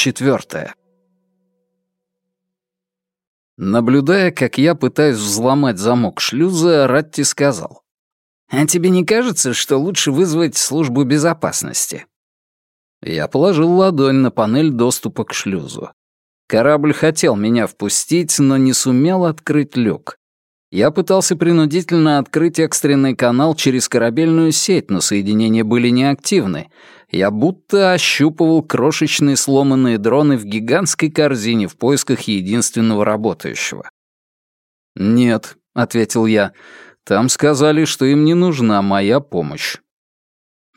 Глава четвертая. Наблюдая, как я пытаюсь взломать замок шлюза, Ратти сказал. «А тебе не кажется, что лучше вызвать службу безопасности?» Я положил ладонь на панель доступа к шлюзу. Корабль хотел меня впустить, но не сумел открыть люк. Я пытался принудительно открыть экстренный канал через корабельную сеть, но соединения были неактивны, я будто ощупывал крошечные сломанные дроны в гигантской корзине в поисках единственного работающего. «Нет», — ответил я, — «там сказали, что им не нужна моя помощь».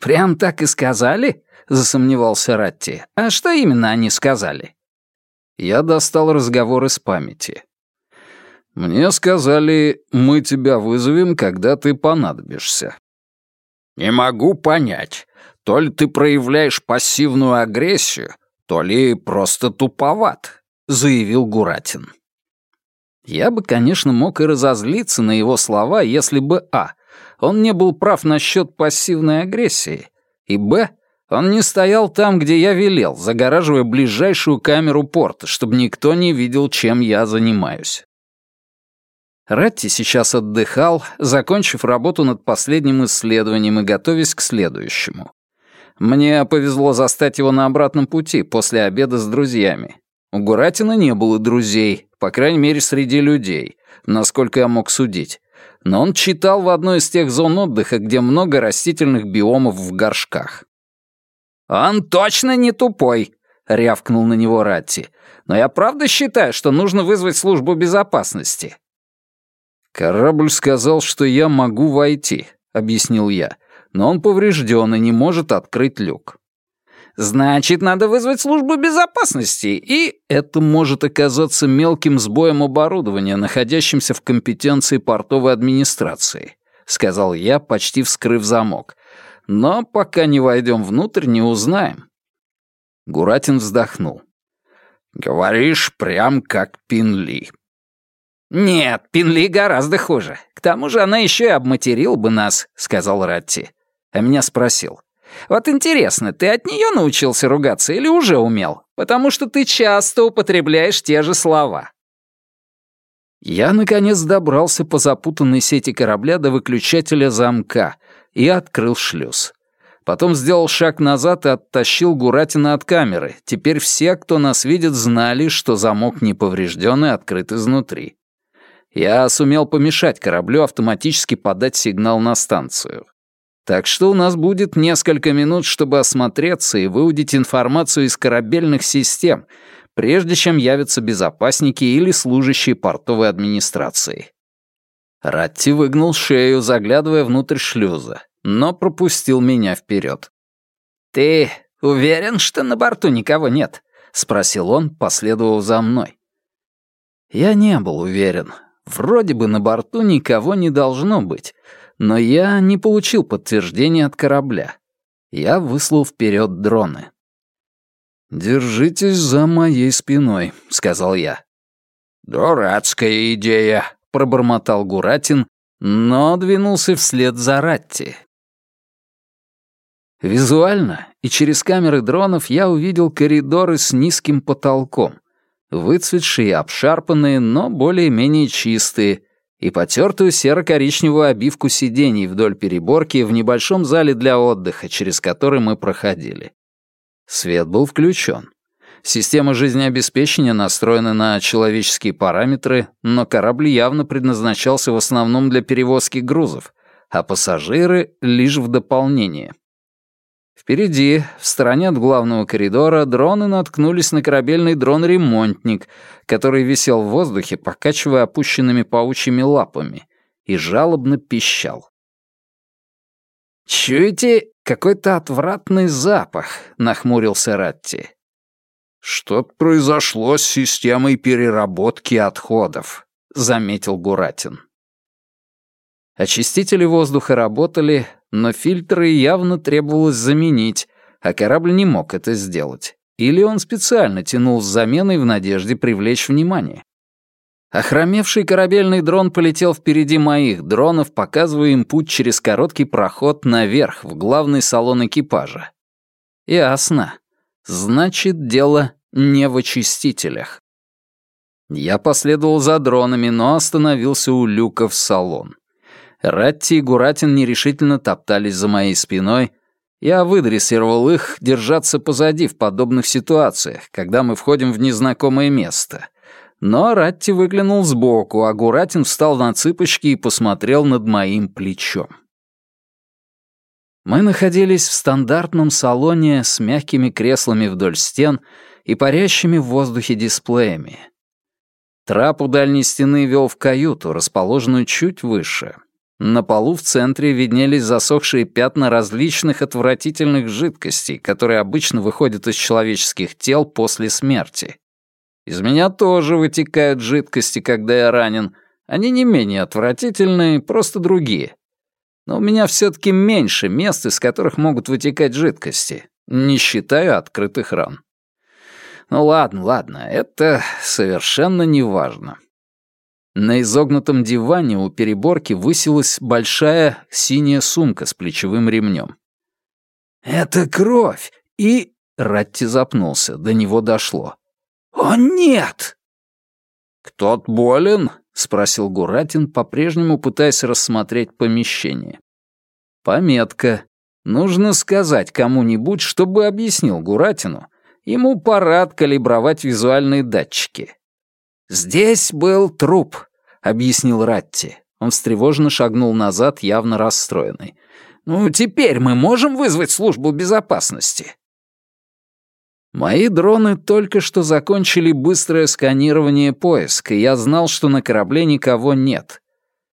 «Прям так и сказали?» — засомневался Ратти. «А что именно они сказали?» Я достал разговор из памяти. «Мне сказали, мы тебя вызовем, когда ты понадобишься». «Не могу понять. То ли ты проявляешь пассивную агрессию, то ли просто туповат», — заявил Гуратин. Я бы, конечно, мог и разозлиться на его слова, если бы а. Он не был прав насчет пассивной агрессии, и б. Он не стоял там, где я велел, загораживая ближайшую камеру порта, чтобы никто не видел, чем я занимаюсь. Ратти сейчас отдыхал, закончив работу над последним исследованием и готовясь к следующему. Мне повезло застать его на обратном пути после обеда с друзьями. У Гуратина не было друзей, по крайней мере, среди людей, насколько я мог судить. Но он читал в одной из тех зон отдыха, где много растительных биомов в горшках. «Он точно не тупой», — рявкнул на него Ратти. «Но я правда считаю, что нужно вызвать службу безопасности». «Корабль сказал, что я могу войти», — объяснил я но он поврежден и не может открыть люк. Значит, надо вызвать службу безопасности, и это может оказаться мелким сбоем оборудования, находящимся в компетенции портовой администрации, сказал я, почти вскрыв замок. Но пока не войдем внутрь, не узнаем. Гуратин вздохнул. Говоришь, прям как Пинли. Нет, Пинли гораздо хуже. К тому же она еще и обматерила бы нас, сказал Ратти а меня спросил. «Вот интересно, ты от нее научился ругаться или уже умел? Потому что ты часто употребляешь те же слова». Я, наконец, добрался по запутанной сети корабля до выключателя замка и открыл шлюз. Потом сделал шаг назад и оттащил Гуратина от камеры. Теперь все, кто нас видит, знали, что замок не и открыт изнутри. Я сумел помешать кораблю автоматически подать сигнал на станцию. Так что у нас будет несколько минут, чтобы осмотреться и выудить информацию из корабельных систем, прежде чем явятся безопасники или служащие портовой администрации. Ратти выгнул шею, заглядывая внутрь шлюза, но пропустил меня вперед. «Ты уверен, что на борту никого нет?» — спросил он, последовав за мной. Я не был уверен. Вроде бы на борту никого не должно быть, но я не получил подтверждения от корабля. Я выслал вперед дроны. «Держитесь за моей спиной», — сказал я. «Дурацкая идея», — пробормотал Гуратин, но двинулся вслед за Ратти. Визуально и через камеры дронов я увидел коридоры с низким потолком, выцветшие обшарпанные, но более-менее чистые, и потертую серо-коричневую обивку сидений вдоль переборки в небольшом зале для отдыха, через который мы проходили. Свет был включен. Система жизнеобеспечения настроена на человеческие параметры, но корабль явно предназначался в основном для перевозки грузов, а пассажиры — лишь в дополнение. Впереди, в стороне от главного коридора, дроны наткнулись на корабельный дрон-ремонтник, который висел в воздухе, покачивая опущенными паучьими лапами, и жалобно пищал. «Чуете какой-то отвратный запах?» — нахмурился Ратти. «Что-то произошло с системой переработки отходов», — заметил Гуратин. Очистители воздуха работали, но фильтры явно требовалось заменить, а корабль не мог это сделать. Или он специально тянул с заменой в надежде привлечь внимание. Охромевший корабельный дрон полетел впереди моих дронов, показывая им путь через короткий проход наверх, в главный салон экипажа. Ясно. Значит, дело не в очистителях. Я последовал за дронами, но остановился у люка в салон. Ратти и Гуратин нерешительно топтались за моей спиной. Я выдрессировал их держаться позади в подобных ситуациях, когда мы входим в незнакомое место. Но Ратти выглянул сбоку, а Гуратин встал на цыпочки и посмотрел над моим плечом. Мы находились в стандартном салоне с мягкими креслами вдоль стен и парящими в воздухе дисплеями. Трап у дальней стены вел в каюту, расположенную чуть выше. На полу в центре виднелись засохшие пятна различных отвратительных жидкостей, которые обычно выходят из человеческих тел после смерти. Из меня тоже вытекают жидкости, когда я ранен. Они не менее отвратительные, просто другие. Но у меня все-таки меньше мест, из которых могут вытекать жидкости, не считая открытых ран. Ну ладно, ладно, это совершенно не важно. На изогнутом диване у переборки высилась большая синяя сумка с плечевым ремнем. «Это кровь! И...» Ратти запнулся, до него дошло. «О, нет!» «Кто-то болен?» — спросил Гуратин, по-прежнему пытаясь рассмотреть помещение. «Пометка. Нужно сказать кому-нибудь, чтобы объяснил Гуратину. Ему пора откалибровать визуальные датчики». «Здесь был труп», — объяснил Ратти. Он встревоженно шагнул назад, явно расстроенный. «Ну, теперь мы можем вызвать службу безопасности?» Мои дроны только что закончили быстрое сканирование поиска, и я знал, что на корабле никого нет.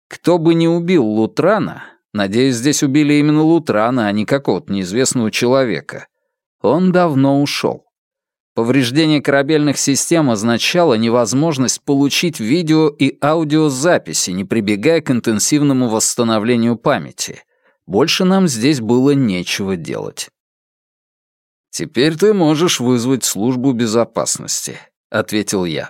Кто бы ни убил Лутрана, надеюсь, здесь убили именно Лутрана, а не какого-то неизвестного человека, он давно ушел. Повреждение корабельных систем означало невозможность получить видео и аудиозаписи, не прибегая к интенсивному восстановлению памяти. Больше нам здесь было нечего делать. «Теперь ты можешь вызвать службу безопасности», — ответил я.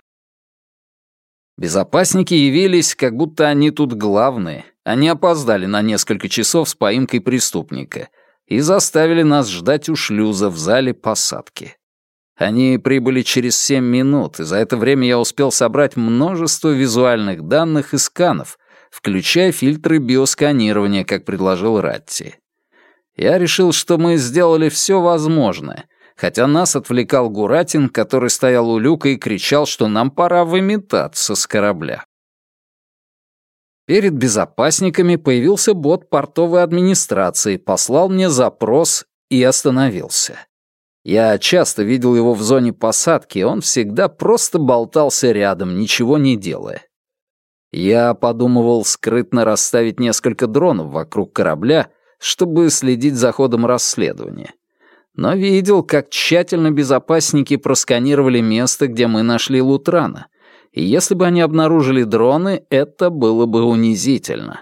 Безопасники явились, как будто они тут главные. Они опоздали на несколько часов с поимкой преступника и заставили нас ждать у шлюза в зале посадки. Они прибыли через семь минут, и за это время я успел собрать множество визуальных данных и сканов, включая фильтры биосканирования, как предложил Ратти. Я решил, что мы сделали все возможное, хотя нас отвлекал Гуратин, который стоял у люка и кричал, что нам пора выметаться с корабля. Перед безопасниками появился бот портовой администрации, послал мне запрос и остановился. Я часто видел его в зоне посадки, он всегда просто болтался рядом, ничего не делая. Я подумывал скрытно расставить несколько дронов вокруг корабля, чтобы следить за ходом расследования. Но видел, как тщательно безопасники просканировали место, где мы нашли Лутрана. И если бы они обнаружили дроны, это было бы унизительно.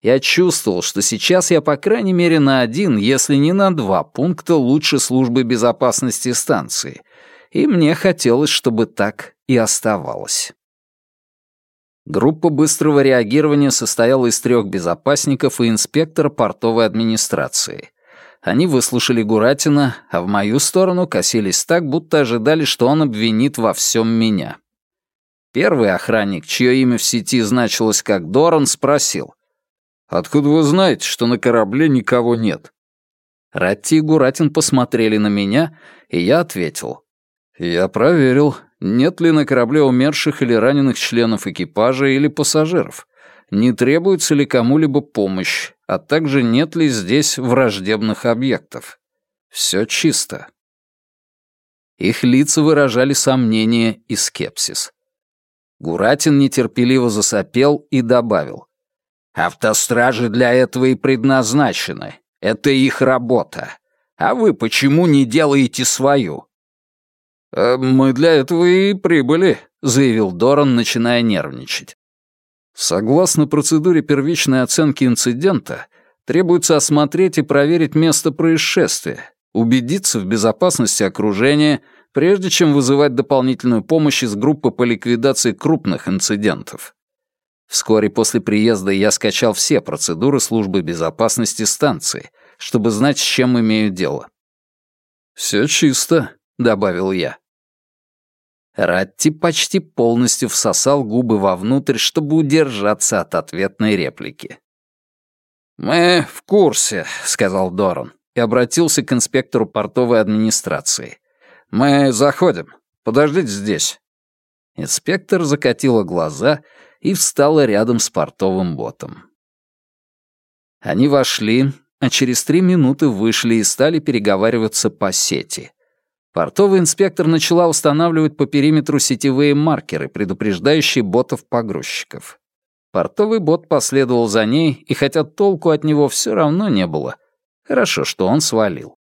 Я чувствовал, что сейчас я по крайней мере на один, если не на два пункта лучше службы безопасности станции. И мне хотелось, чтобы так и оставалось. Группа быстрого реагирования состояла из трех безопасников и инспектора портовой администрации. Они выслушали Гуратина, а в мою сторону косились так, будто ожидали, что он обвинит во всем меня. Первый охранник, чье имя в сети значилось как Доран, спросил. «Откуда вы знаете, что на корабле никого нет?» Ратти и Гуратин посмотрели на меня, и я ответил. «Я проверил. Нет ли на корабле умерших или раненых членов экипажа или пассажиров? Не требуется ли кому-либо помощь, а также нет ли здесь враждебных объектов? Все чисто. Их лица выражали сомнение и скепсис. Гуратин нетерпеливо засопел и добавил. «Автостражи для этого и предназначены. Это их работа. А вы почему не делаете свою?» «Э, «Мы для этого и прибыли», — заявил Доран, начиная нервничать. Согласно процедуре первичной оценки инцидента, требуется осмотреть и проверить место происшествия, убедиться в безопасности окружения, прежде чем вызывать дополнительную помощь из группы по ликвидации крупных инцидентов. Вскоре после приезда я скачал все процедуры службы безопасности станции, чтобы знать, с чем имею дело. «Все чисто», — добавил я. Ратти почти полностью всосал губы вовнутрь, чтобы удержаться от ответной реплики. «Мы в курсе», — сказал Доран и обратился к инспектору портовой администрации. «Мы заходим. Подождите здесь». Инспектор закатила глаза и встала рядом с портовым ботом. Они вошли, а через три минуты вышли и стали переговариваться по сети. Портовый инспектор начала устанавливать по периметру сетевые маркеры, предупреждающие ботов-погрузчиков. Портовый бот последовал за ней, и хотя толку от него все равно не было, хорошо, что он свалил.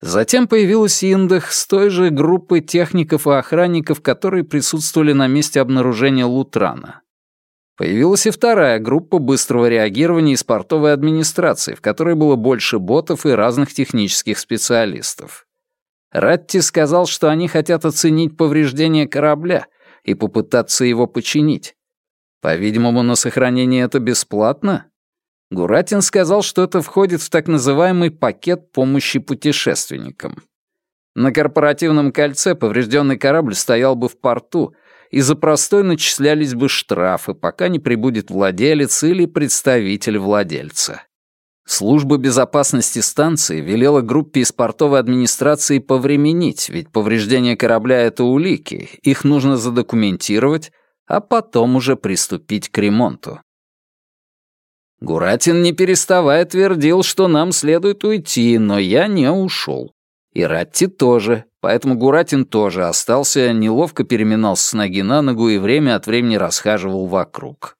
Затем появилась Индах с той же группой техников и охранников, которые присутствовали на месте обнаружения Лутрана. Появилась и вторая группа быстрого реагирования из портовой администрации, в которой было больше ботов и разных технических специалистов. Ратти сказал, что они хотят оценить повреждения корабля и попытаться его починить. По-видимому, на сохранение это бесплатно? Гуратин сказал, что это входит в так называемый пакет помощи путешественникам. На корпоративном кольце поврежденный корабль стоял бы в порту, и за простой начислялись бы штрафы, пока не прибудет владелец или представитель владельца. Служба безопасности станции велела группе из портовой администрации повременить, ведь повреждение корабля — это улики, их нужно задокументировать, а потом уже приступить к ремонту. Гуратин не переставая твердил, что нам следует уйти, но я не ушел. И Ратти тоже, поэтому Гуратин тоже остался, неловко переминался с ноги на ногу и время от времени расхаживал вокруг.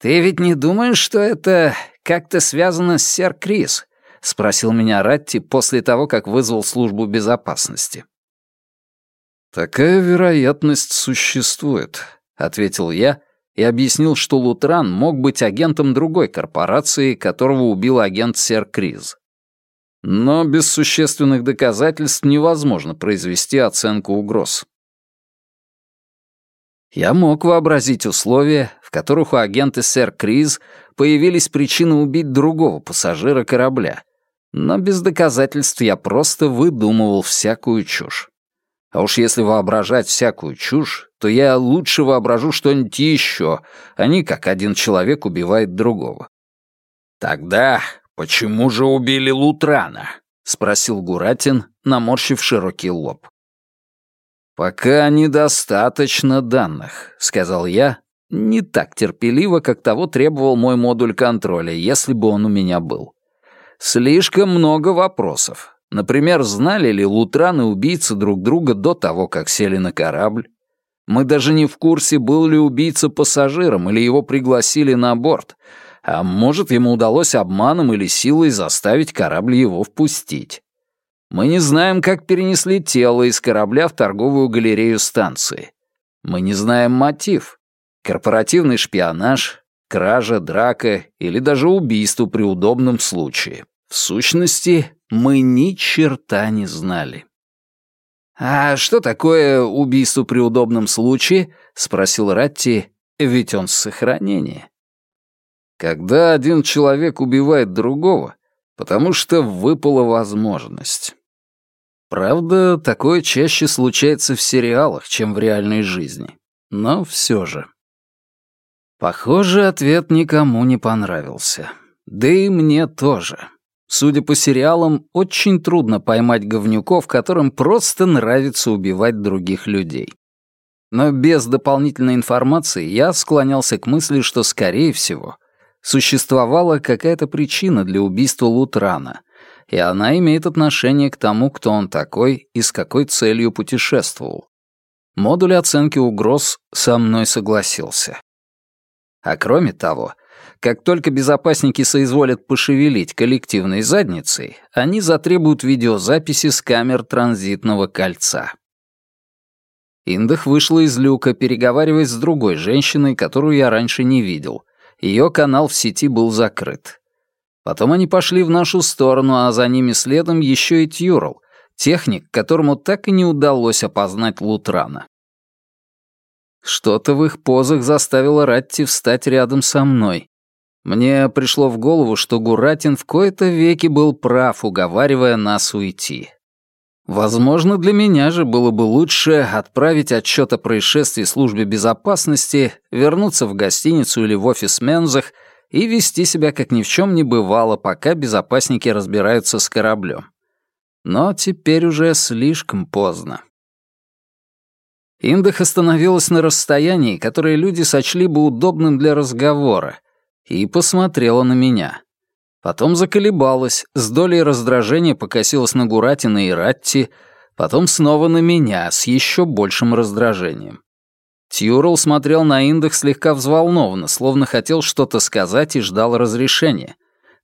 «Ты ведь не думаешь, что это как-то связано с сэр Крис?» — спросил меня Ратти после того, как вызвал службу безопасности. «Такая вероятность существует», — ответил я и объяснил, что Лутран мог быть агентом другой корпорации, которого убил агент Сер Криз. Но без существенных доказательств невозможно произвести оценку угроз. Я мог вообразить условия, в которых у агента Сэр Криз появились причины убить другого пассажира корабля, но без доказательств я просто выдумывал всякую чушь. А уж если воображать всякую чушь, то я лучше воображу что-нибудь еще, а не как один человек убивает другого. «Тогда почему же убили Лутрана?» — спросил Гуратин, наморщив широкий лоб. «Пока недостаточно данных», — сказал я, не так терпеливо, как того требовал мой модуль контроля, если бы он у меня был. «Слишком много вопросов. Например, знали ли Лутран и убийцы друг друга до того, как сели на корабль? Мы даже не в курсе, был ли убийца пассажиром или его пригласили на борт. А может, ему удалось обманом или силой заставить корабль его впустить. Мы не знаем, как перенесли тело из корабля в торговую галерею станции. Мы не знаем мотив. Корпоративный шпионаж, кража, драка или даже убийство при удобном случае. В сущности, мы ни черта не знали. «А что такое убийство при удобном случае?» — спросил Ратти, ведь он с сохранения. «Когда один человек убивает другого, потому что выпала возможность». Правда, такое чаще случается в сериалах, чем в реальной жизни. Но все же. Похоже, ответ никому не понравился. Да и мне тоже. Судя по сериалам, очень трудно поймать говнюков, которым просто нравится убивать других людей. Но без дополнительной информации я склонялся к мысли, что, скорее всего, существовала какая-то причина для убийства Лутрана, и она имеет отношение к тому, кто он такой и с какой целью путешествовал. Модуль оценки угроз со мной согласился. А кроме того, как только безопасники соизволят пошевелить коллективной задницей, они затребуют видеозаписи с камер транзитного кольца. Индах вышла из люка, переговариваясь с другой женщиной, которую я раньше не видел. Ее канал в сети был закрыт. Потом они пошли в нашу сторону, а за ними следом еще и Тьюрл, техник, которому так и не удалось опознать Лутрана. Что-то в их позах заставило Ратти встать рядом со мной, мне пришло в голову, что Гуратин в кои-то веки был прав, уговаривая нас уйти. Возможно, для меня же было бы лучше отправить отчет о происшествии службе безопасности, вернуться в гостиницу или в офис Мензах и вести себя как ни в чем не бывало, пока безопасники разбираются с кораблем. Но теперь уже слишком поздно. Индах остановилась на расстоянии, которое люди сочли бы удобным для разговора, и посмотрела на меня. Потом заколебалась, с долей раздражения покосилась на Гуратина и Ратти, потом снова на меня с еще большим раздражением. Тьюрл смотрел на Индах слегка взволнованно, словно хотел что-то сказать и ждал разрешения.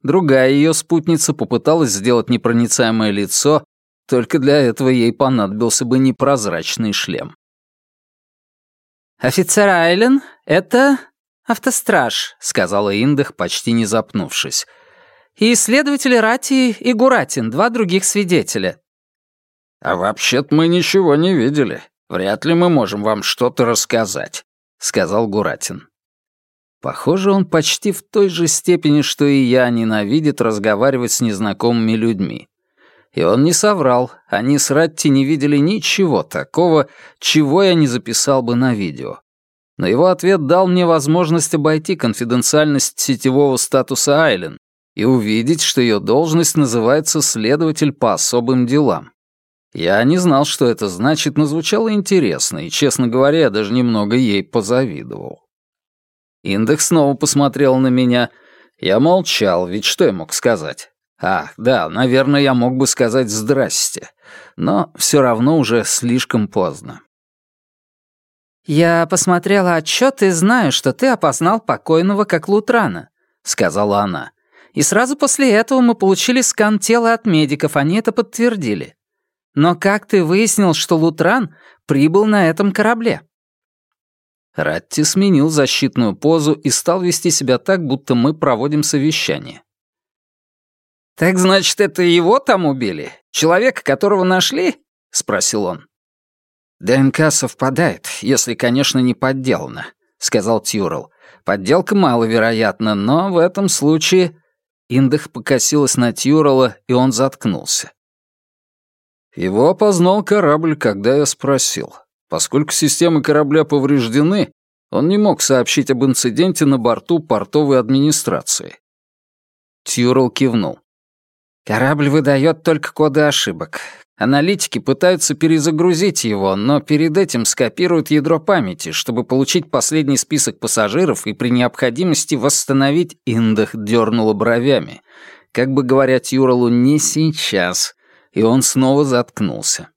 Другая ее спутница попыталась сделать непроницаемое лицо, только для этого ей понадобился бы непрозрачный шлем. «Офицер Айлен, это автостраж», — сказала Индах, почти не запнувшись. «И следователи Рати и Гуратин, два других свидетеля». «А вообще-то мы ничего не видели. Вряд ли мы можем вам что-то рассказать», — сказал Гуратин. Похоже, он почти в той же степени, что и я, ненавидит разговаривать с незнакомыми людьми. И он не соврал, они с Ратти не видели ничего такого, чего я не записал бы на видео. Но его ответ дал мне возможность обойти конфиденциальность сетевого статуса Айлен и увидеть, что ее должность называется следователь по особым делам. Я не знал, что это значит, но звучало интересно, и, честно говоря, я даже немного ей позавидовал. Индекс снова посмотрел на меня. Я молчал, ведь что я мог сказать? А, да, наверное, я мог бы сказать «здрасте», но все равно уже слишком поздно. «Я посмотрела отчет и знаю, что ты опознал покойного как Лутрана», — сказала она. «И сразу после этого мы получили скан тела от медиков, они это подтвердили. Но как ты выяснил, что Лутран прибыл на этом корабле?» Ратти сменил защитную позу и стал вести себя так, будто мы проводим совещание. «Так значит, это его там убили? Человека, которого нашли?» — спросил он. «ДНК совпадает, если, конечно, не подделано», — сказал Тьюрл. «Подделка маловероятна, но в этом случае...» Индах покосилась на Тьюрла, и он заткнулся. Его опознал корабль, когда я спросил. Поскольку системы корабля повреждены, он не мог сообщить об инциденте на борту портовой администрации. Тьюрл кивнул. «Корабль выдает только коды ошибок. Аналитики пытаются перезагрузить его, но перед этим скопируют ядро памяти, чтобы получить последний список пассажиров и при необходимости восстановить индах дернула бровями. Как бы говоря Тьюролу «не сейчас», и он снова заткнулся.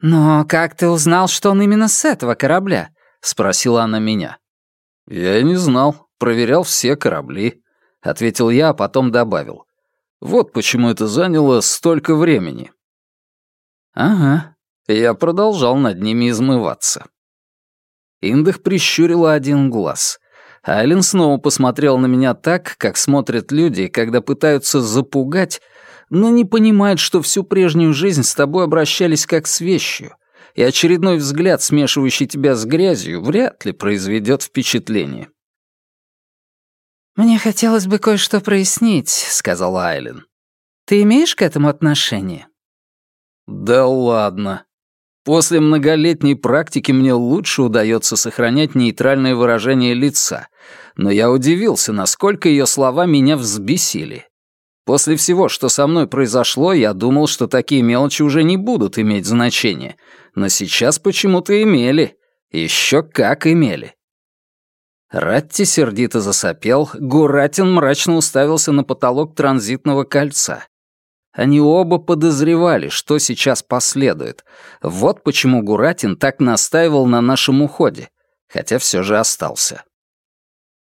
«Но как ты узнал, что он именно с этого корабля?» — спросила она меня. «Я не знал. Проверял все корабли», — ответил я, а потом добавил. «Вот почему это заняло столько времени». «Ага». Я продолжал над ними измываться. Индах прищурила один глаз. Айлен снова посмотрел на меня так, как смотрят люди, когда пытаются запугать но не понимает, что всю прежнюю жизнь с тобой обращались как с вещью, и очередной взгляд, смешивающий тебя с грязью, вряд ли произведет впечатление. «Мне хотелось бы кое-что прояснить», — сказал Айлен. «Ты имеешь к этому отношение?» «Да ладно. После многолетней практики мне лучше удается сохранять нейтральное выражение лица, но я удивился, насколько ее слова меня взбесили. После всего, что со мной произошло, я думал, что такие мелочи уже не будут иметь значения. Но сейчас почему-то имели. Еще как имели. Ратти сердито засопел, Гуратин мрачно уставился на потолок транзитного кольца. Они оба подозревали, что сейчас последует. Вот почему Гуратин так настаивал на нашем уходе, хотя все же остался.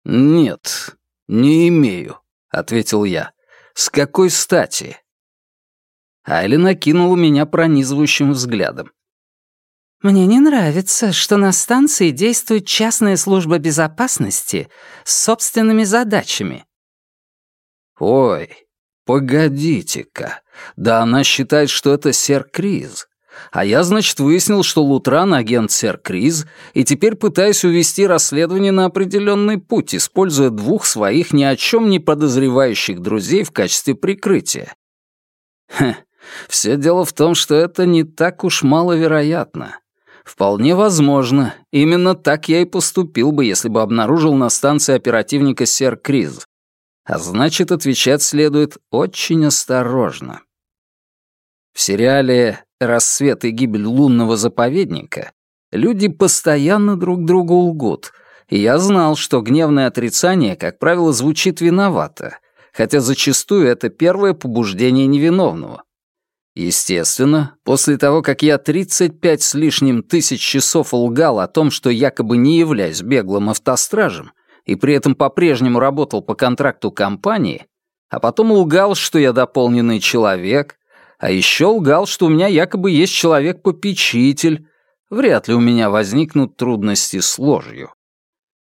«Нет, не имею», — ответил я. С какой стати?» Айли накинула меня пронизывающим взглядом. «Мне не нравится, что на станции действует частная служба безопасности с собственными задачами». «Ой, погодите-ка. Да она считает, что это Серкриз. А я, значит, выяснил, что Лутран — агент Сэр Криз, и теперь пытаюсь увести расследование на определенный путь, используя двух своих ни о чем не подозревающих друзей в качестве прикрытия. Хе, Все дело в том, что это не так уж маловероятно. Вполне возможно, именно так я и поступил бы, если бы обнаружил на станции оперативника Сер Криз. А значит, отвечать следует очень осторожно. В сериале «Рассвет и гибель лунного заповедника» люди постоянно друг другу лгут, и я знал, что гневное отрицание, как правило, звучит виновато, хотя зачастую это первое побуждение невиновного. Естественно, после того, как я 35 с лишним тысяч часов лгал о том, что якобы не являюсь беглым автостражем, и при этом по-прежнему работал по контракту компании, а потом лгал, что я дополненный человек, а еще лгал, что у меня якобы есть человек-попечитель, вряд ли у меня возникнут трудности с ложью.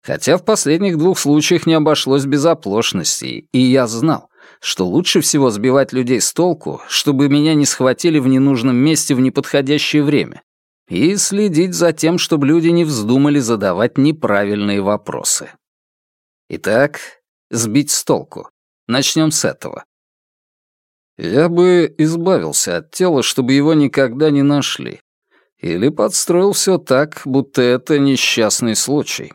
Хотя в последних двух случаях не обошлось без оплошностей, и я знал, что лучше всего сбивать людей с толку, чтобы меня не схватили в ненужном месте в неподходящее время, и следить за тем, чтобы люди не вздумали задавать неправильные вопросы. Итак, сбить с толку. Начнем с этого. Я бы избавился от тела, чтобы его никогда не нашли. Или подстроил все так, будто это несчастный случай.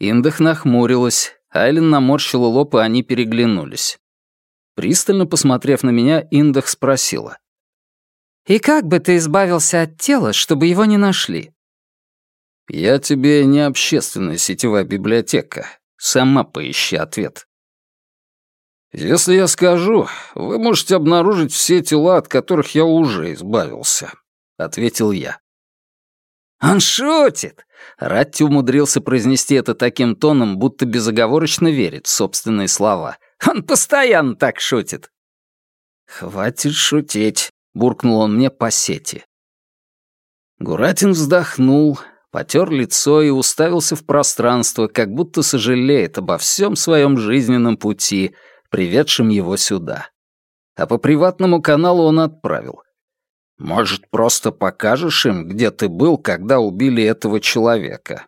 Индах нахмурилась, Айлен наморщила лоб, и они переглянулись. Пристально посмотрев на меня, Индах спросила. «И как бы ты избавился от тела, чтобы его не нашли?» «Я тебе не общественная сетевая библиотека. Сама поищи ответ». «Если я скажу, вы можете обнаружить все тела, от которых я уже избавился», — ответил я. «Он шутит!» Ратти умудрился произнести это таким тоном, будто безоговорочно верит в собственные слова. «Он постоянно так шутит!» «Хватит шутить», — буркнул он мне по сети. Гуратин вздохнул, потер лицо и уставился в пространство, как будто сожалеет обо всем своем жизненном пути, приведшем его сюда. А по приватному каналу он отправил. Может, просто покажешь им, где ты был, когда убили этого человека?»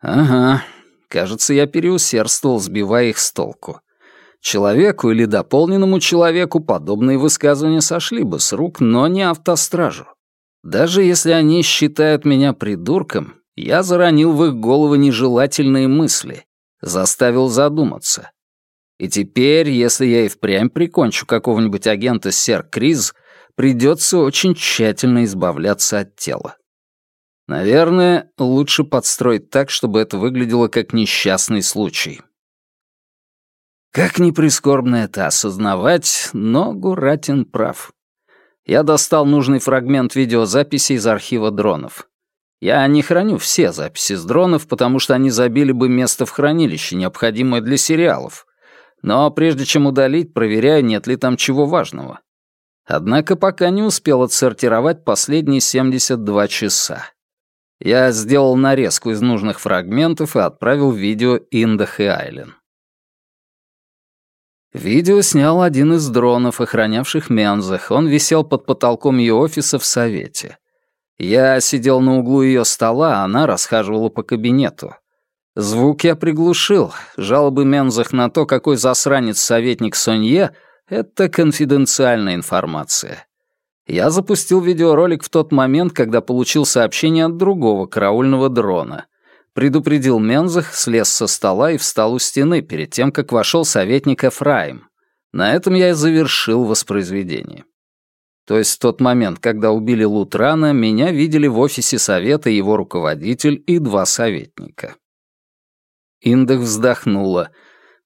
«Ага, кажется, я переусердствовал, сбивая их с толку. Человеку или дополненному человеку подобные высказывания сошли бы с рук, но не автостражу. Даже если они считают меня придурком, я заронил в их головы нежелательные мысли, заставил задуматься. И теперь, если я и впрямь прикончу какого-нибудь агента Сер Криз, придется очень тщательно избавляться от тела. Наверное, лучше подстроить так, чтобы это выглядело как несчастный случай. Как ни прискорбно это осознавать, но Гуратин прав. Я достал нужный фрагмент видеозаписи из архива дронов. Я не храню все записи с дронов, потому что они забили бы место в хранилище, необходимое для сериалов. Но прежде чем удалить, проверяю, нет ли там чего важного. Однако пока не успел отсортировать последние 72 часа. Я сделал нарезку из нужных фрагментов и отправил видео Индах и Айлен. Видео снял один из дронов, охранявших Мензах. Он висел под потолком ее офиса в Совете. Я сидел на углу ее стола, а она расхаживала по кабинету. Звук я приглушил. Жалобы Мензах на то, какой засранец советник Сонье, это конфиденциальная информация. Я запустил видеоролик в тот момент, когда получил сообщение от другого караульного дрона. Предупредил Мензах, слез со стола и встал у стены перед тем, как вошел советник Эфраим. На этом я и завершил воспроизведение. То есть в тот момент, когда убили Лутрана, меня видели в офисе совета его руководитель и два советника. Индах вздохнула —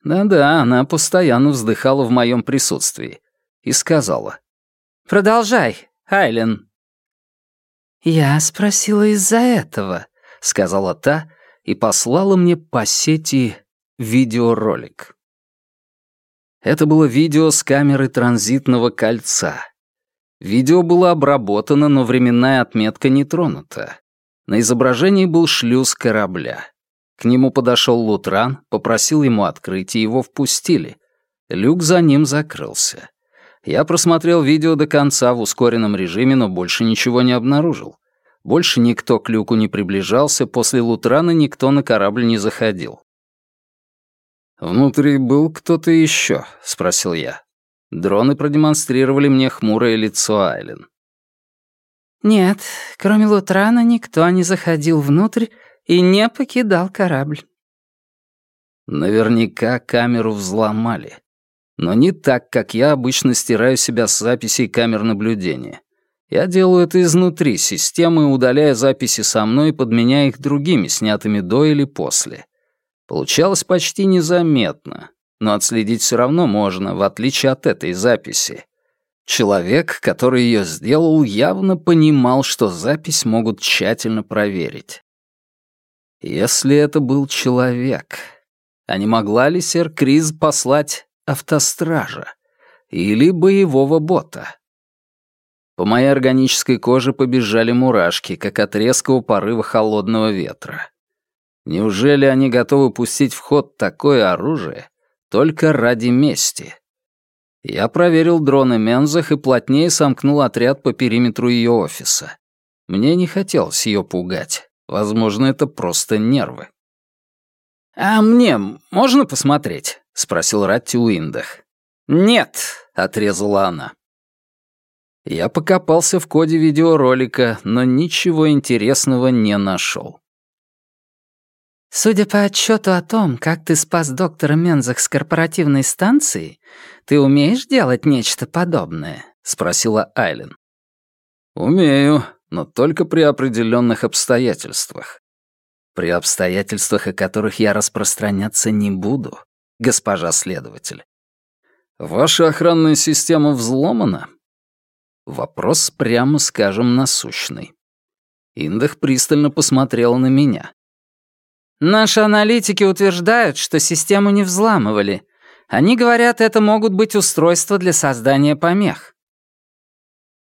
да-да, она постоянно вздыхала в моем присутствии. И сказала. «Продолжай, Айлен». «Я спросила из-за этого», — сказала та и послала мне по сети видеоролик. Это было видео с камеры транзитного кольца. Видео было обработано, но временная отметка не тронута. На изображении был шлюз корабля. К нему подошел Лутран, попросил ему открыть, и его впустили. Люк за ним закрылся. Я просмотрел видео до конца в ускоренном режиме, но больше ничего не обнаружил. Больше никто к люку не приближался, после Лутрана никто на корабль не заходил. «Внутри был кто-то еще?» — спросил я. Дроны продемонстрировали мне хмурое лицо Айлен. «Нет, кроме Лутрана никто не заходил внутрь и не покидал корабль». Наверняка камеру взломали. Но не так, как я обычно стираю себя с записей камер наблюдения. Я делаю это изнутри системы, удаляя записи со мной и подменяя их другими, снятыми до или после. Получалось почти незаметно, но отследить все равно можно, в отличие от этой записи. Человек, который ее сделал, явно понимал, что запись могут тщательно проверить. Если это был человек, а не могла ли сэр Криз послать автостража или боевого бота? По моей органической коже побежали мурашки, как от резкого порыва холодного ветра. Неужели они готовы пустить в ход такое оружие только ради мести? Я проверил дроны Мензах и плотнее сомкнул отряд по периметру ее офиса. Мне не хотелось ее пугать. Возможно, это просто нервы. «А мне можно посмотреть?» — спросил Ратти Уиндах. «Нет», — отрезала она. Я покопался в коде видеоролика, но ничего интересного не нашел. «Судя по отчету о том, как ты спас доктора Мензах с корпоративной станции, ты умеешь делать нечто подобное?» — спросила Айлен. «Умею, но только при определенных обстоятельствах при обстоятельствах, о которых я распространяться не буду, госпожа следователь. Ваша охранная система взломана? Вопрос, прямо скажем, насущный. Индах пристально посмотрел на меня. Наши аналитики утверждают, что систему не взламывали. Они говорят, это могут быть устройства для создания помех.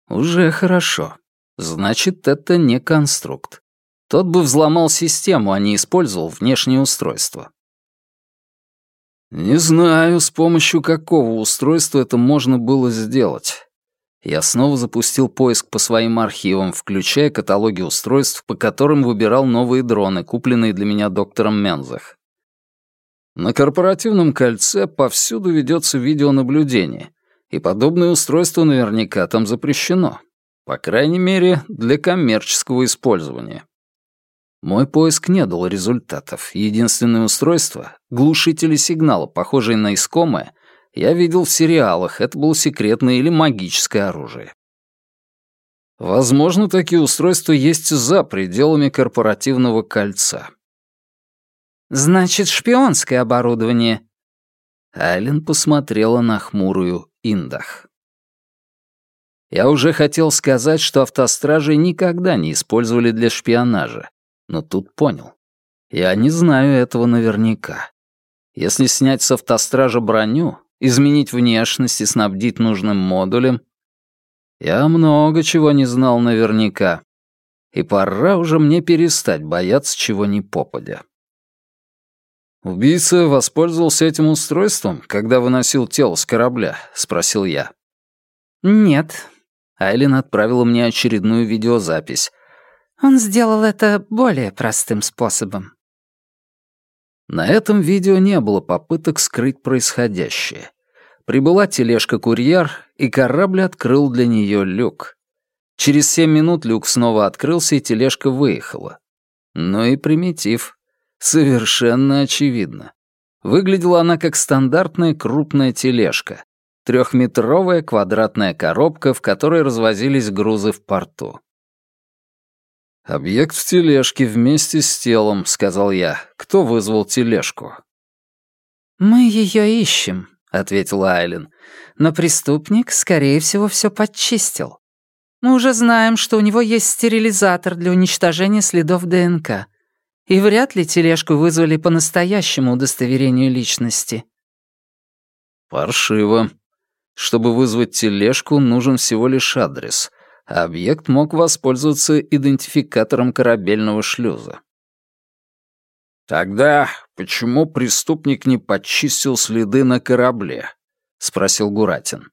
Уже хорошо. Значит, это не конструкт. Тот бы взломал систему, а не использовал внешнее устройство. Не знаю, с помощью какого устройства это можно было сделать. Я снова запустил поиск по своим архивам, включая каталоги устройств, по которым выбирал новые дроны, купленные для меня доктором Мензах. На корпоративном кольце повсюду ведется видеонаблюдение, и подобное устройство наверняка там запрещено. По крайней мере, для коммерческого использования. Мой поиск не дал результатов. Единственное устройство — глушители сигнала, похожие на искомое, я видел в сериалах, это было секретное или магическое оружие. Возможно, такие устройства есть за пределами корпоративного кольца. «Значит, шпионское оборудование». Айлен посмотрела на хмурую Индах. Я уже хотел сказать, что автостражи никогда не использовали для шпионажа, но тут понял. Я не знаю этого наверняка. Если снять с автостража броню, изменить внешность и снабдить нужным модулем, я много чего не знал наверняка. И пора уже мне перестать бояться чего ни попадя. «Убийца воспользовался этим устройством, когда выносил тело с корабля?» — спросил я. «Нет». Айлин отправила мне очередную видеозапись, он сделал это более простым способом. На этом видео не было попыток скрыть происходящее. Прибыла тележка-курьер, и корабль открыл для нее люк. Через семь минут люк снова открылся, и тележка выехала. Ну и примитив. Совершенно очевидно. Выглядела она как стандартная крупная тележка. Трехметровая квадратная коробка, в которой развозились грузы в порту. «Объект в тележке вместе с телом», — сказал я. «Кто вызвал тележку?» «Мы ее ищем», — ответила Айлен. «Но преступник, скорее всего, все подчистил. Мы уже знаем, что у него есть стерилизатор для уничтожения следов ДНК. И вряд ли тележку вызвали по настоящему удостоверению личности». «Паршиво. Чтобы вызвать тележку, нужен всего лишь адрес объект мог воспользоваться идентификатором корабельного шлюза. «Тогда почему преступник не подчистил следы на корабле?» — спросил Гуратин.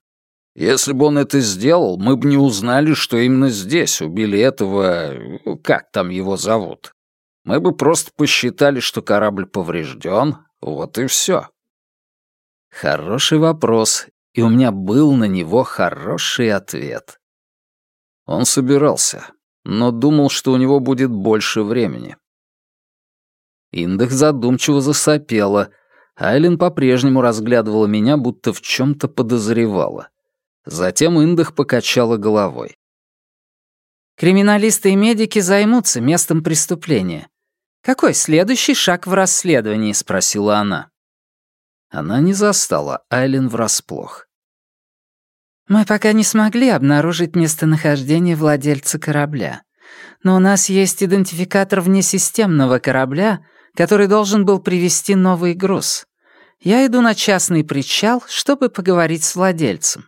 «Если бы он это сделал, мы бы не узнали, что именно здесь убили этого... как там его зовут. Мы бы просто посчитали, что корабль поврежден, вот и все». Хороший вопрос, и у меня был на него хороший ответ. Он собирался, но думал, что у него будет больше времени. Индекс задумчиво засопела. Айлин по-прежнему разглядывала меня, будто в чем-то подозревала. Затем Индах покачала головой. «Криминалисты и медики займутся местом преступления. Какой следующий шаг в расследовании?» — спросила она. Она не застала Айлин врасплох. «Мы пока не смогли обнаружить местонахождение владельца корабля. Но у нас есть идентификатор внесистемного корабля, который должен был привезти новый груз. Я иду на частный причал, чтобы поговорить с владельцем».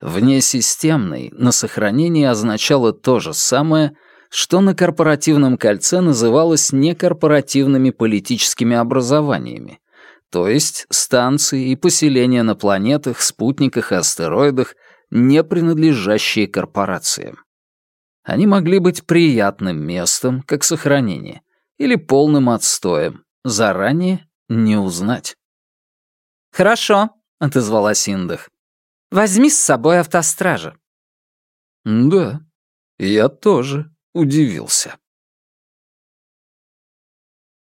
Внесистемный на сохранение означало то же самое, что на корпоративном кольце называлось некорпоративными политическими образованиями, то есть станции и поселения на планетах, спутниках и астероидах, не принадлежащие корпорациям. Они могли быть приятным местом, как сохранение, или полным отстоем, заранее не узнать. «Хорошо», — отозвалась Индах. «Возьми с собой автостража». «Да, я тоже удивился».